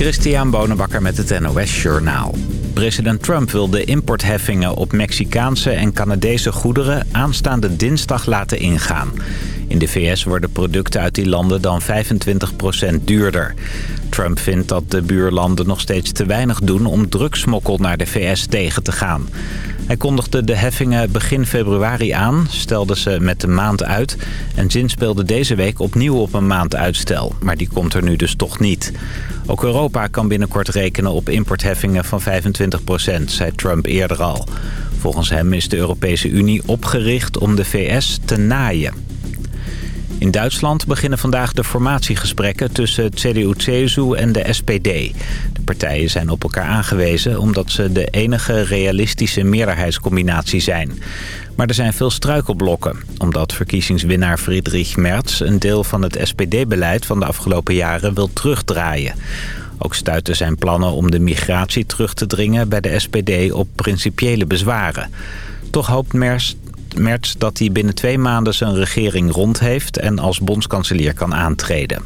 Christian Bonenbakker met het NOS Journaal. President Trump wil de importheffingen op Mexicaanse en Canadese goederen aanstaande dinsdag laten ingaan. In de VS worden producten uit die landen dan 25% duurder. Trump vindt dat de buurlanden nog steeds te weinig doen om drugsmokkel naar de VS tegen te gaan. Hij kondigde de heffingen begin februari aan, stelde ze met de maand uit... en zin speelde deze week opnieuw op een maand uitstel. Maar die komt er nu dus toch niet. Ook Europa kan binnenkort rekenen op importheffingen van 25% zei Trump eerder al. Volgens hem is de Europese Unie opgericht om de VS te naaien. In Duitsland beginnen vandaag de formatiegesprekken tussen CDU-CSU en de SPD. De partijen zijn op elkaar aangewezen omdat ze de enige realistische meerderheidscombinatie zijn. Maar er zijn veel struikelblokken, omdat verkiezingswinnaar Friedrich Merz... een deel van het SPD-beleid van de afgelopen jaren wil terugdraaien. Ook stuiten zijn plannen om de migratie terug te dringen bij de SPD op principiële bezwaren. Toch hoopt Merz Merz dat hij binnen twee maanden zijn regering rond heeft... en als bondskanselier kan aantreden.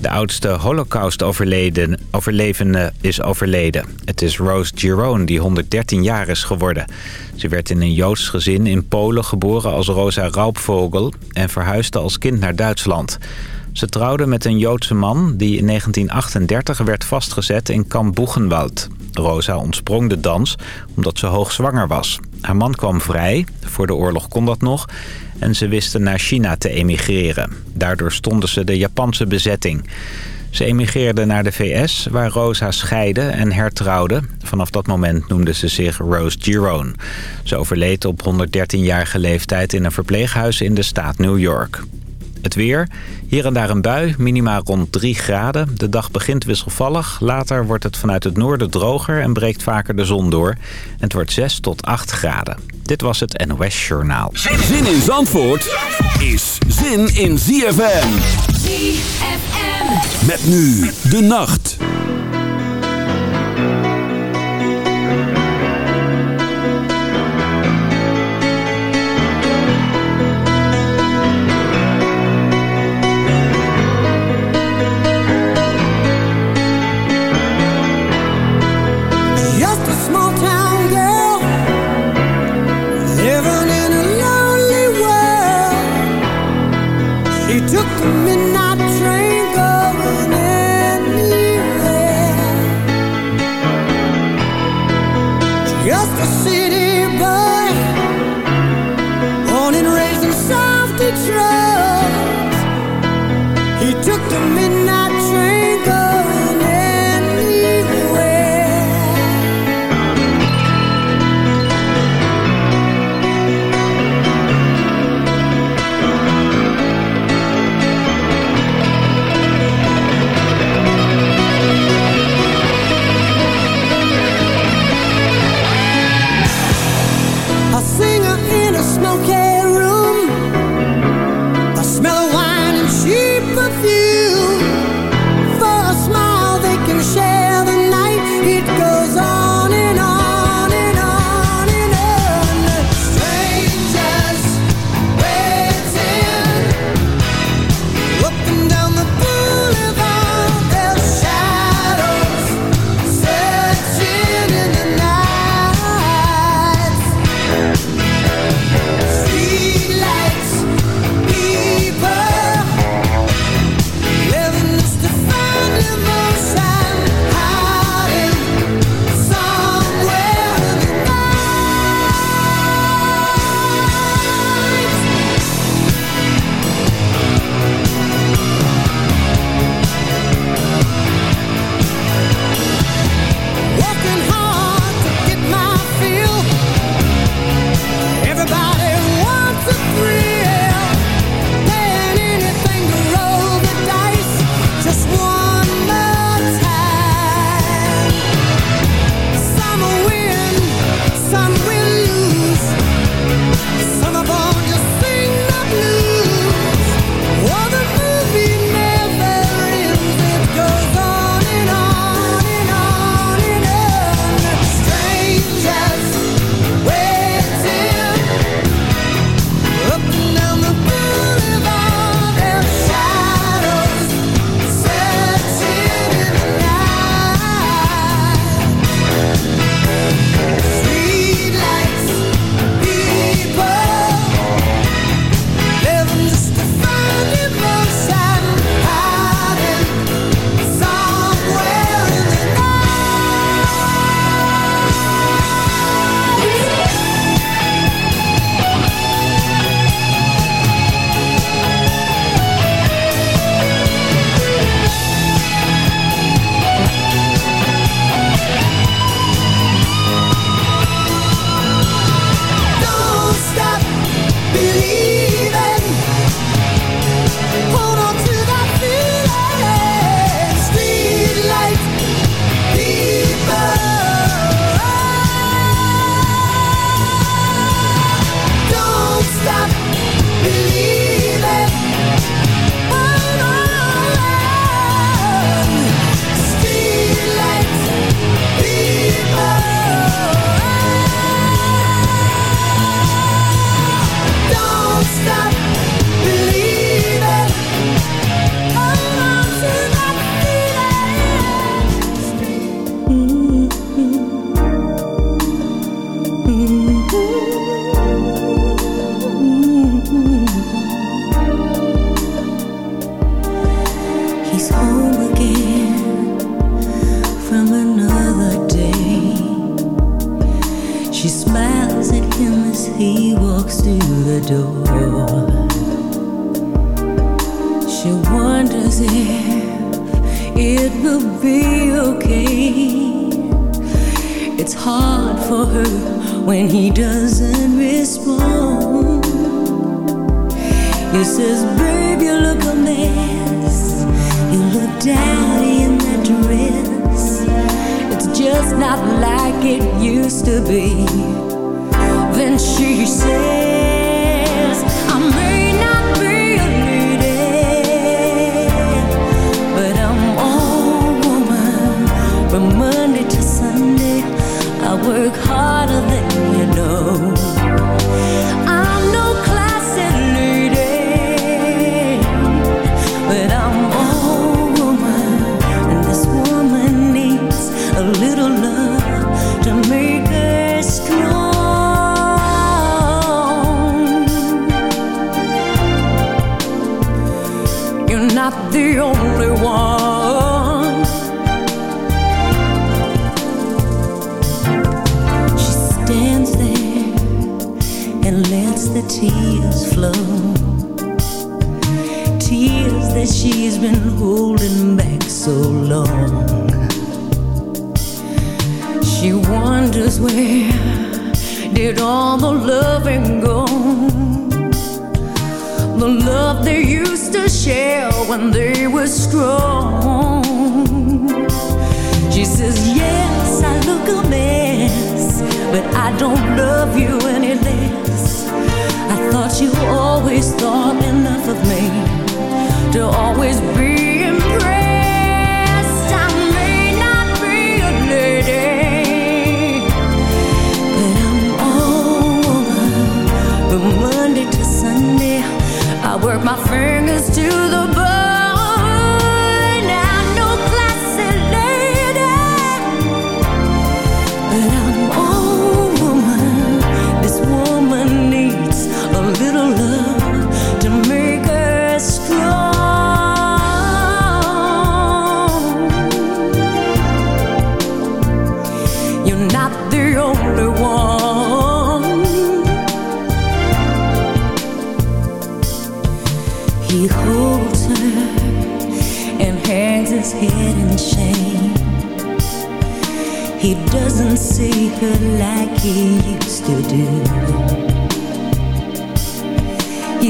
De oudste holocaust-overlevende is overleden. Het is Rose Girone, die 113 jaar is geworden. Ze werd in een Joods gezin in Polen geboren als Rosa Raubvogel... en verhuisde als kind naar Duitsland. Ze trouwde met een Joodse man die in 1938 werd vastgezet in kamp Buchenwald. Rosa ontsprong de dans omdat ze hoogzwanger was. Haar man kwam vrij, voor de oorlog kon dat nog... en ze wisten naar China te emigreren. Daardoor stonden ze de Japanse bezetting. Ze emigreerde naar de VS, waar Rosa scheidde en hertrouwde. Vanaf dat moment noemde ze zich Rose Girone. Ze overleed op 113-jarige leeftijd in een verpleeghuis in de staat New York. Het weer. Hier en daar een bui, minima rond 3 graden. De dag begint wisselvallig. Later wordt het vanuit het noorden droger en breekt vaker de zon door. En het wordt 6 tot 8 graden. Dit was het NOS Journaal. Zin in Zandvoort is zin in ZFM. ZFM. Met nu de nacht.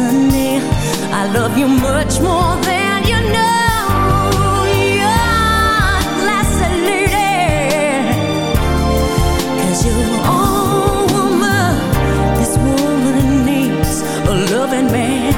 destiny. I love you much more than you know. You're blessed lady. Cause you're all woman. This woman needs a loving man.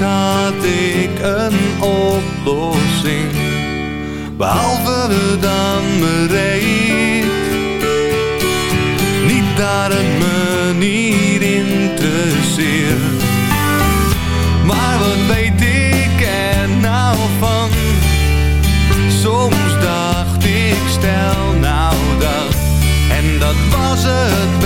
Eens ik een oplossing, behalve dan bereid. Niet daar niet in te zeer. maar wat weet ik er nou van? Soms dacht ik, stel nou dat, en dat was het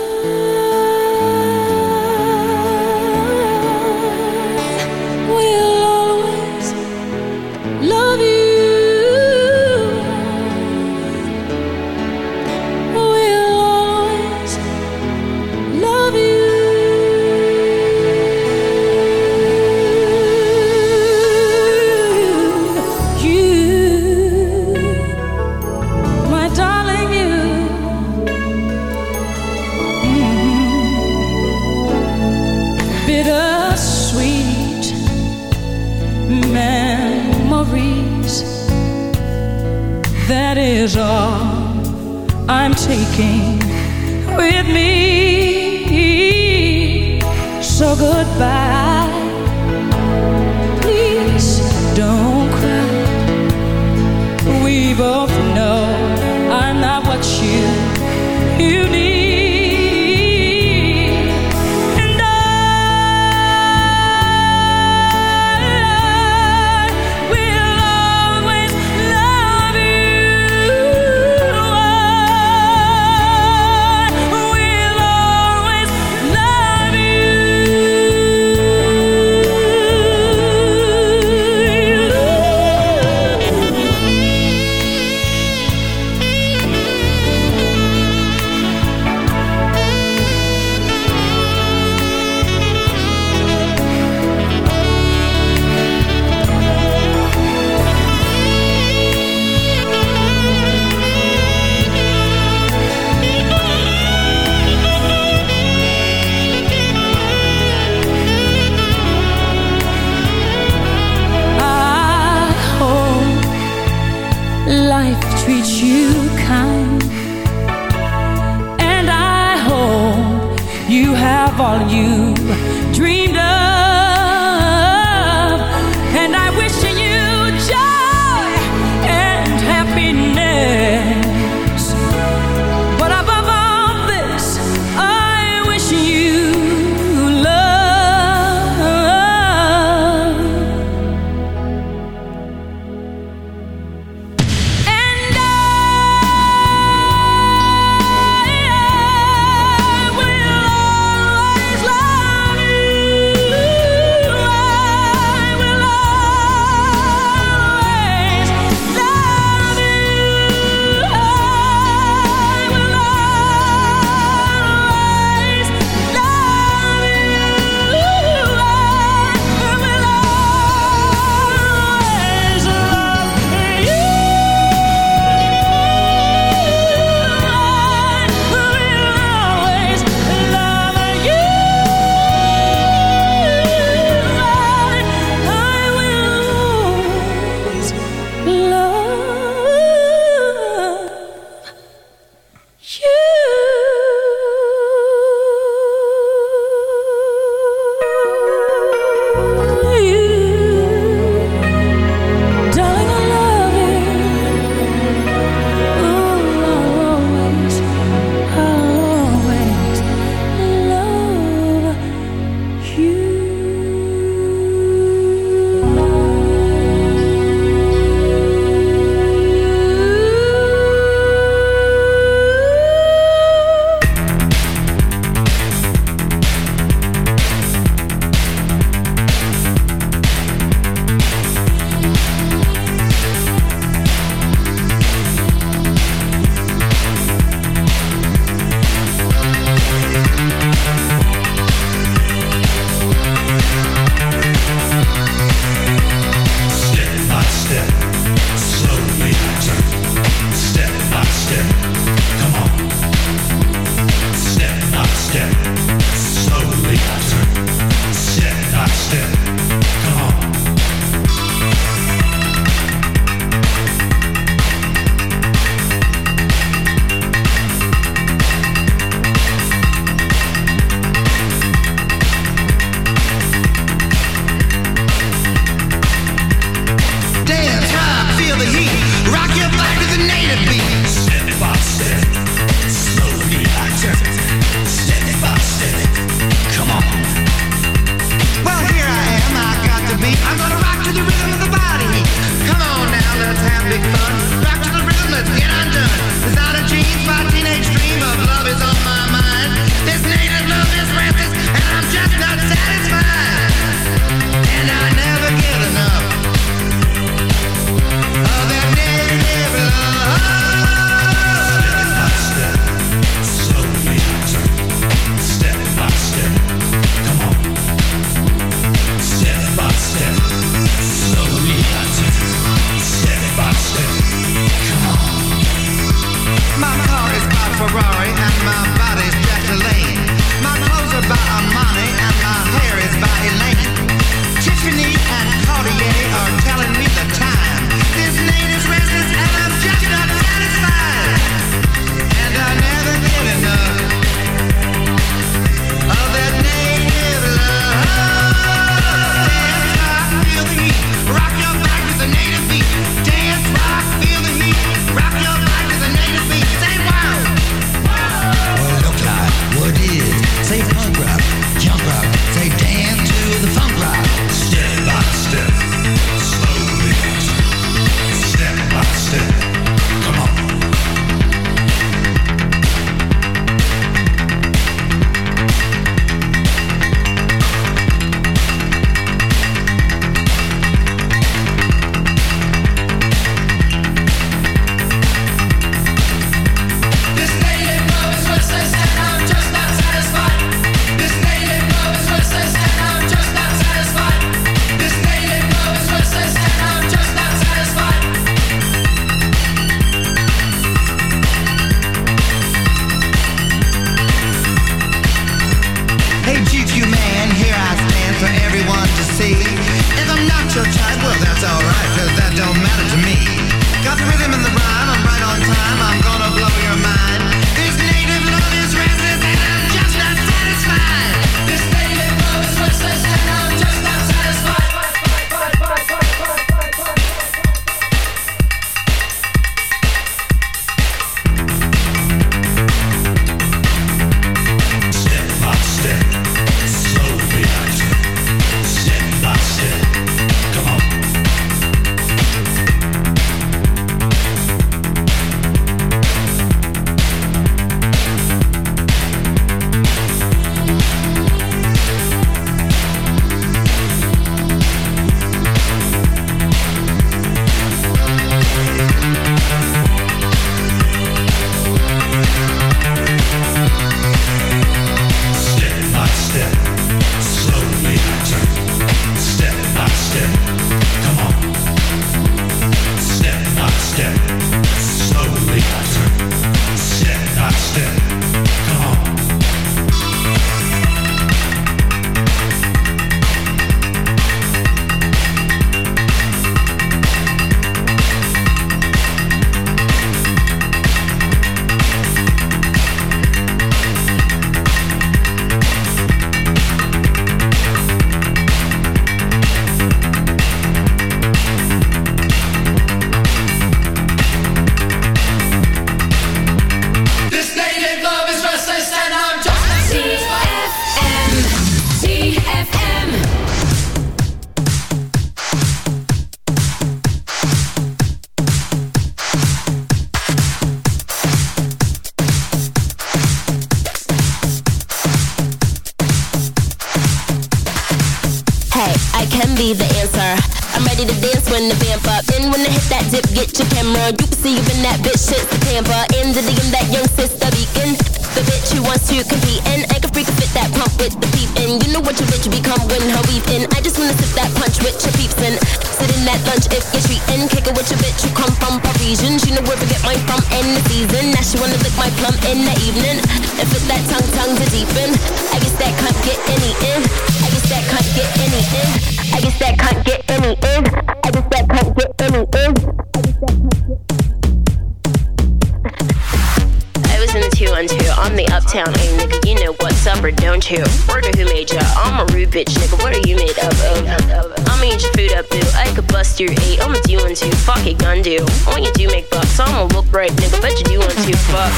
I'ma do. Fuck it, gun do. When you do make bucks, I'ma look right, nigga. Bet you do want to. Fuck.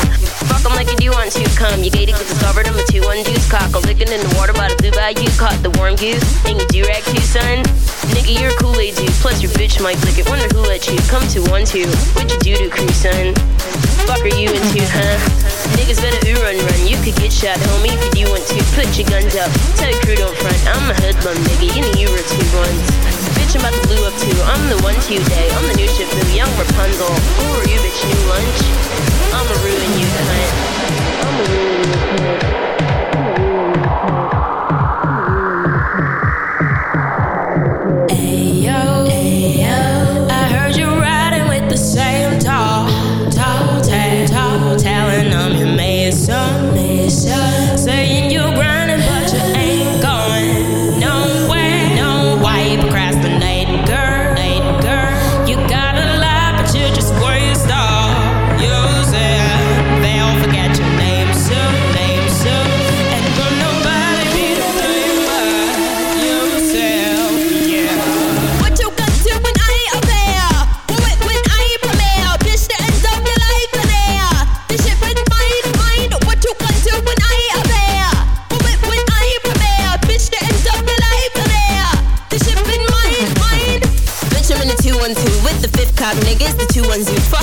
Fuck 'em like you do want to. Come, you gated, get discovered. I'm a two deuce cock. A licking in the water by the blue bayou. Caught the warm goose. And you do rag too, son. Nigga, you're a Kool-Aid dude. Plus your bitch might lick it. Wonder who let you come to one two. What you do to crew, son? Fuck are you into, huh? Niggas better ooh run run. You could get shot, homie, if you do want to. Put your guns up. Tell your crew don't front. I'm a hoodlum, nigga. You know you were two ones. I'm about to blue up too. I'm the one to day. I'm the new boo, young Rapunzel. Who are you, bitch? New lunch? I'ma ruin you, cunt. I'ma ruin you.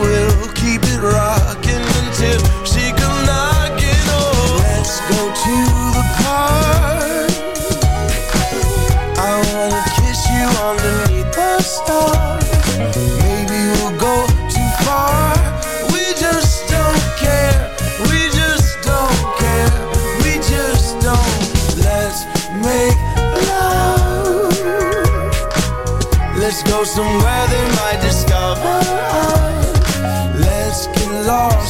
We'll keep it rocking until she come knocking. Let's go to the park. I wanna kiss you underneath the stars. Maybe we'll go too far. We just don't care. We just don't care. We just don't. Let's make love. Let's go somewhere they might discover us.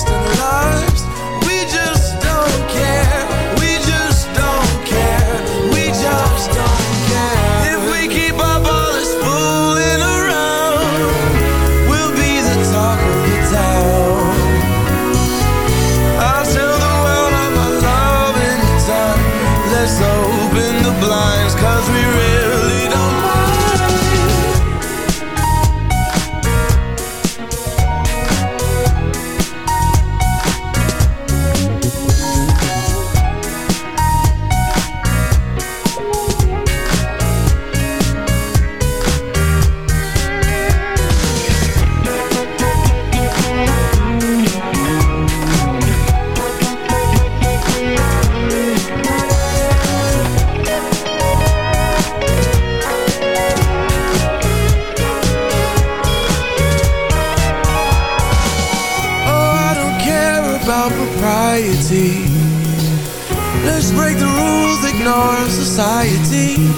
Let's break the rules, ignore society.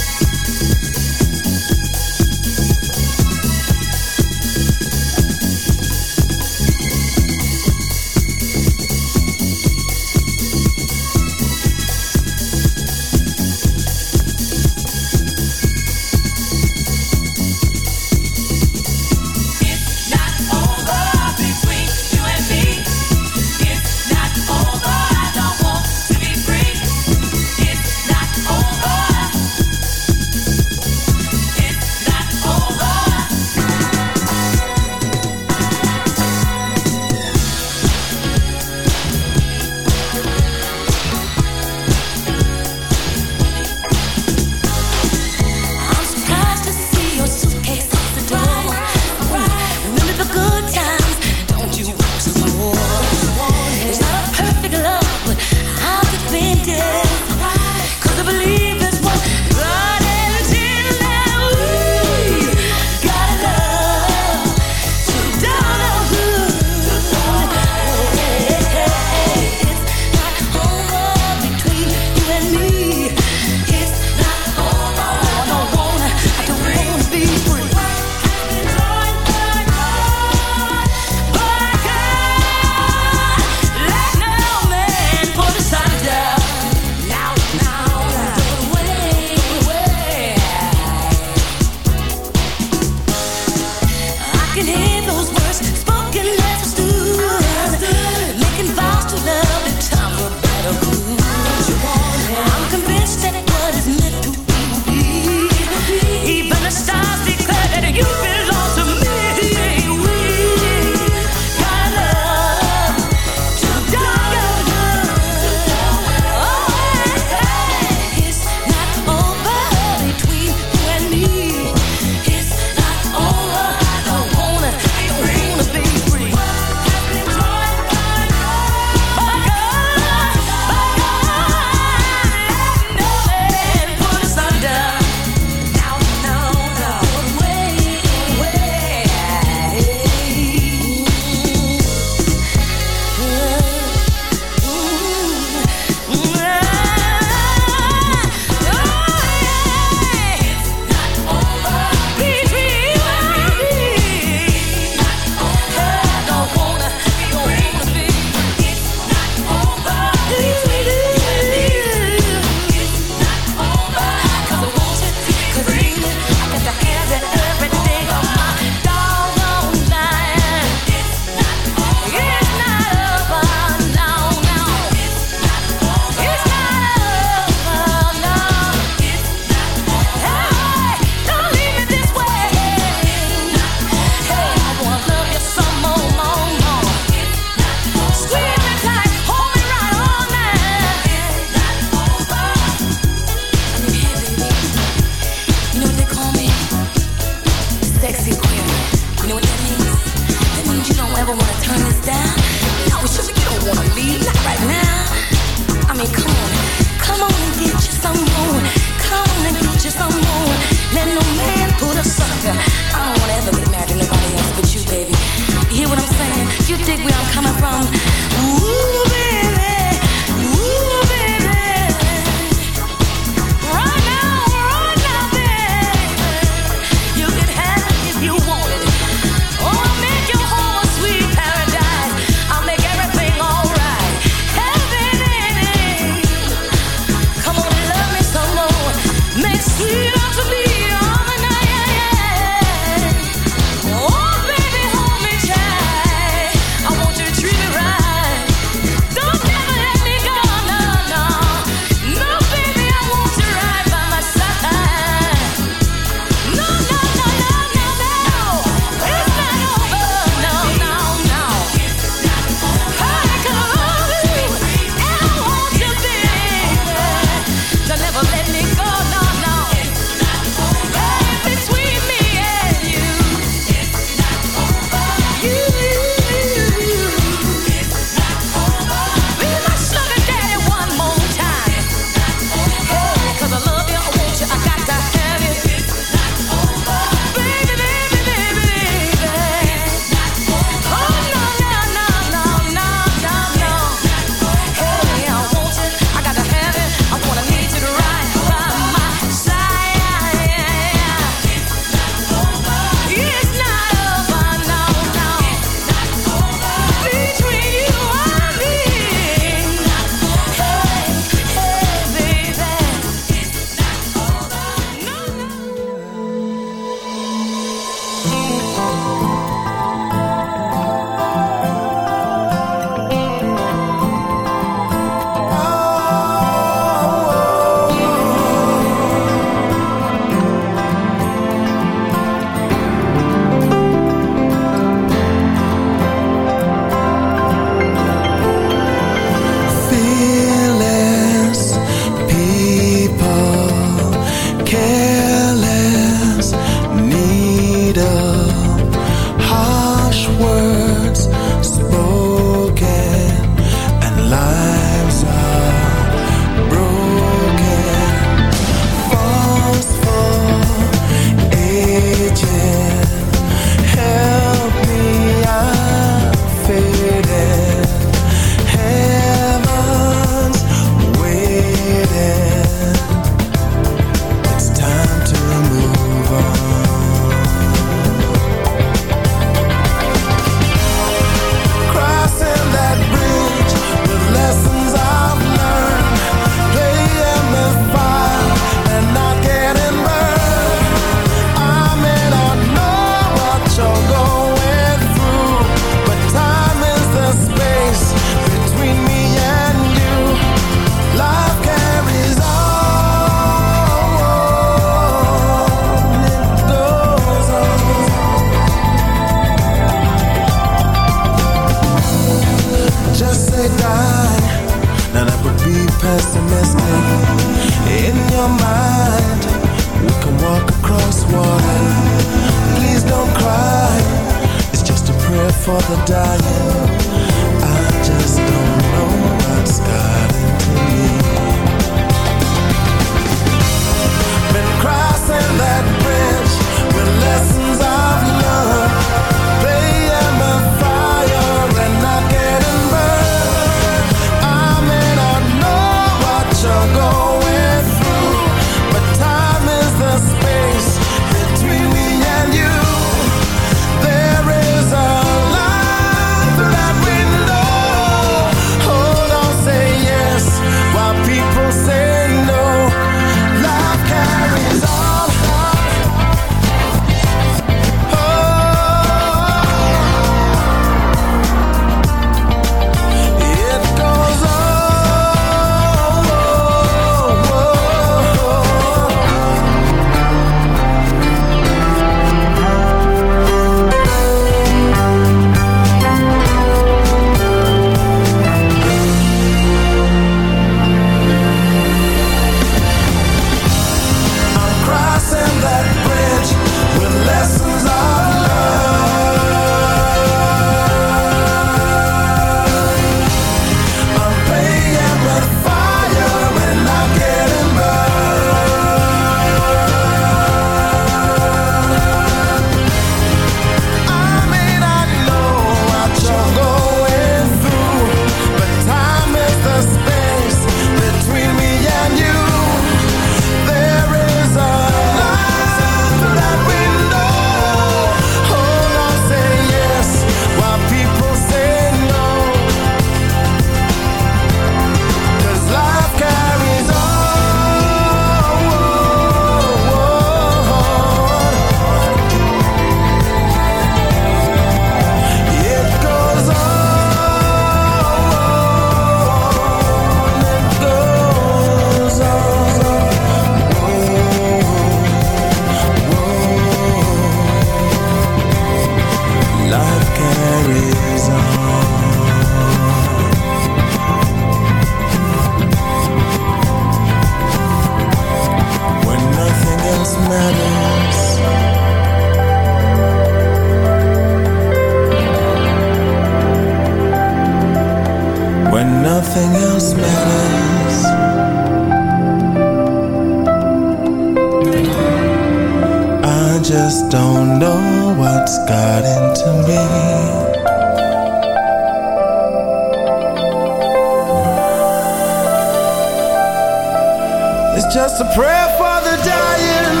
Just a prayer for the dying,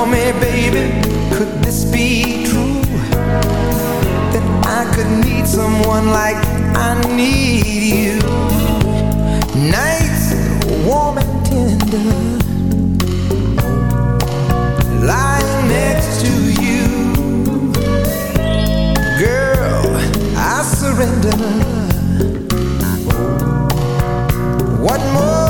Tell me, baby, could this be true? That I could need someone like I need you. Nights warm and tender, lying next to you. Girl, I surrender. What more